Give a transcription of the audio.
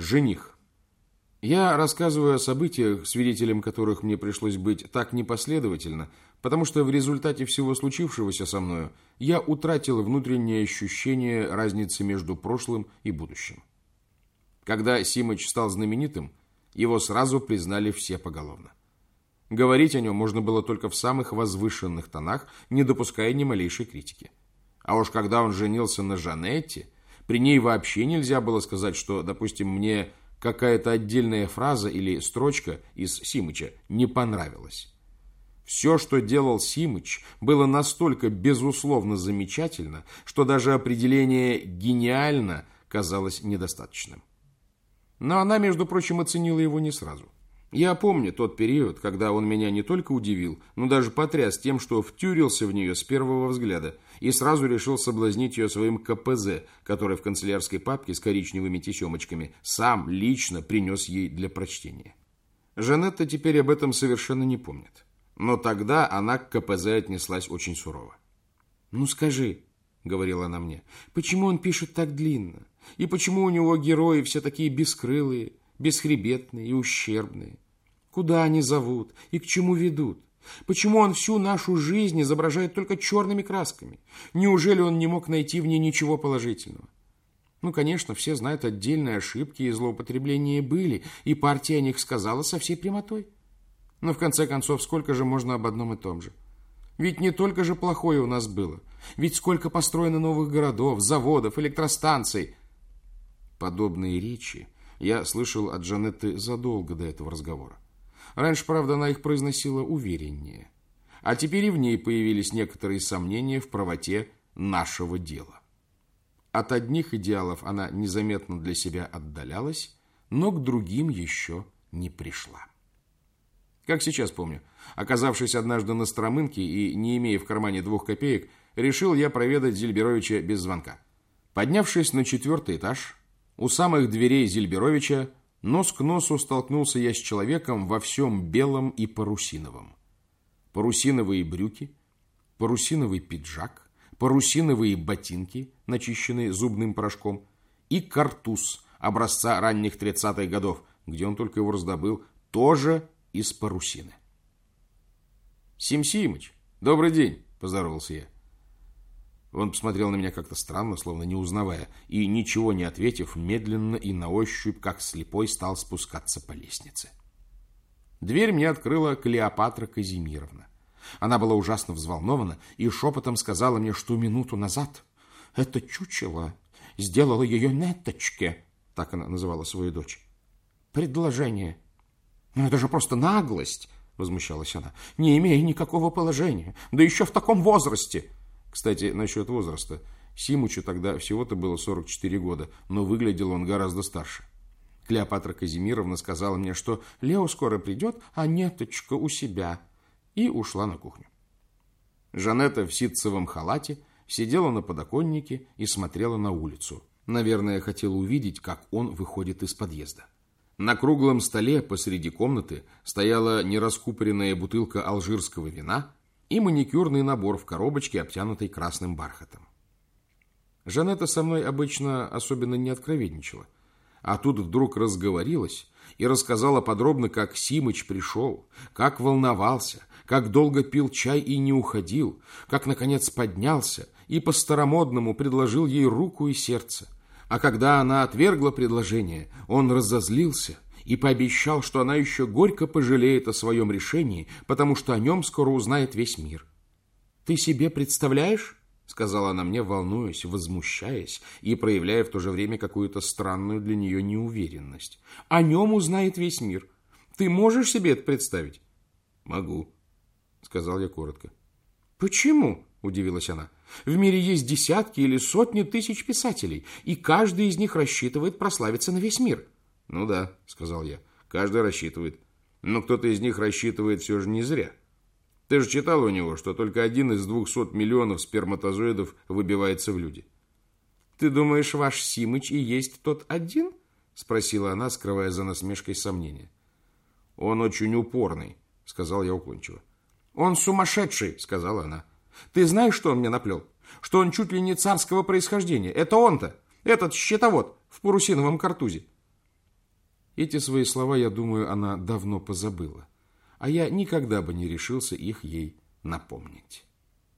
Жених. Я рассказываю о событиях, свидетелем которых мне пришлось быть так непоследовательно, потому что в результате всего случившегося со мною я утратил внутреннее ощущение разницы между прошлым и будущим. Когда Симыч стал знаменитым, его сразу признали все поголовно. Говорить о нем можно было только в самых возвышенных тонах, не допуская ни малейшей критики. А уж когда он женился на Жанетте, при ней вообще нельзя было сказать, что, допустим, мне какая-то отдельная фраза или строчка из Симыча не понравилась. Все, что делал Симыч, было настолько безусловно замечательно, что даже определение «гениально» казалось недостаточным. Но она, между прочим, оценила его не сразу. Я помню тот период, когда он меня не только удивил, но даже потряс тем, что втюрился в нее с первого взгляда и сразу решил соблазнить ее своим КПЗ, который в канцелярской папке с коричневыми тесемочками сам лично принес ей для прочтения. Жанетта теперь об этом совершенно не помнит. Но тогда она к КПЗ отнеслась очень сурово. «Ну скажи», — говорила она мне, — «почему он пишет так длинно? И почему у него герои все такие бескрылые, бесхребетные и ущербные? Куда они зовут и к чему ведут? Почему он всю нашу жизнь изображает только черными красками? Неужели он не мог найти в ней ничего положительного? Ну, конечно, все знают, отдельные ошибки и злоупотребления были, и партия о них сказала со всей прямотой. Но, в конце концов, сколько же можно об одном и том же? Ведь не только же плохое у нас было. Ведь сколько построено новых городов, заводов, электростанций. Подобные речи я слышал от Джанетты задолго до этого разговора. Раньше, правда, она их произносила увереннее. А теперь и в ней появились некоторые сомнения в правоте нашего дела. От одних идеалов она незаметно для себя отдалялась, но к другим еще не пришла. Как сейчас помню, оказавшись однажды на Стромынке и не имея в кармане двух копеек, решил я проведать Зельберовича без звонка. Поднявшись на четвертый этаж, у самых дверей Зельберовича нос к носу столкнулся я с человеком во всем белом и парусиновом. Парусиновые брюки, парусиновый пиджак, парусиновые ботинки, начищенные зубным порошком, и картуз образца ранних 30-х годов, где он только его раздобыл, тоже из парусины. «Сим Симыч, добрый день!» – поздоровался я. Он посмотрел на меня как-то странно, словно не узнавая, и, ничего не ответив, медленно и на ощупь, как слепой, стал спускаться по лестнице. Дверь мне открыла Клеопатра Казимировна. Она была ужасно взволнована и шепотом сказала мне, что минуту назад это чучело сделало ее неточке, так она называла свою дочь. Предложение. Ну, это же просто наглость, возмущалась она, не имея никакого положения, да еще в таком возрасте. Кстати, насчет возраста. Симучу тогда всего-то было 44 года, но выглядел он гораздо старше. Клеопатра Казимировна сказала мне, что Лео скоро придет, а неточка у себя, и ушла на кухню. Жанетта в ситцевом халате сидела на подоконнике и смотрела на улицу. Наверное, хотела увидеть, как он выходит из подъезда. На круглом столе посреди комнаты стояла нераскупоренная бутылка алжирского вина и маникюрный набор в коробочке, обтянутой красным бархатом. Жанетта со мной обычно особенно не откровенничала, а тут вдруг разговорилась и рассказала подробно, как Симыч пришел, как волновался, как долго пил чай и не уходил, как, наконец, поднялся и по-старомодному предложил ей руку и сердце. А когда она отвергла предложение, он разозлился – и пообещал, что она еще горько пожалеет о своем решении, потому что о нем скоро узнает весь мир. «Ты себе представляешь?» — сказала она мне, волнуясь, возмущаясь и проявляя в то же время какую-то странную для нее неуверенность. «О нем узнает весь мир. Ты можешь себе это представить?» «Могу», — сказал я коротко. «Почему?» — удивилась она. «В мире есть десятки или сотни тысяч писателей, и каждый из них рассчитывает прославиться на весь мир». Ну да, сказал я. Каждый рассчитывает. Но кто-то из них рассчитывает все же не зря. Ты же читал у него, что только один из двухсот миллионов сперматозоидов выбивается в люди. Ты думаешь, ваш Симыч и есть тот один? Спросила она, скрывая за насмешкой сомнения. Он очень упорный, сказал я уклончиво. Он сумасшедший, сказала она. Ты знаешь, что он мне наплел? Что он чуть ли не царского происхождения. Это он-то, этот счетовод в парусиновом картузе. Эти свои слова, я думаю, она давно позабыла. А я никогда бы не решился их ей напомнить.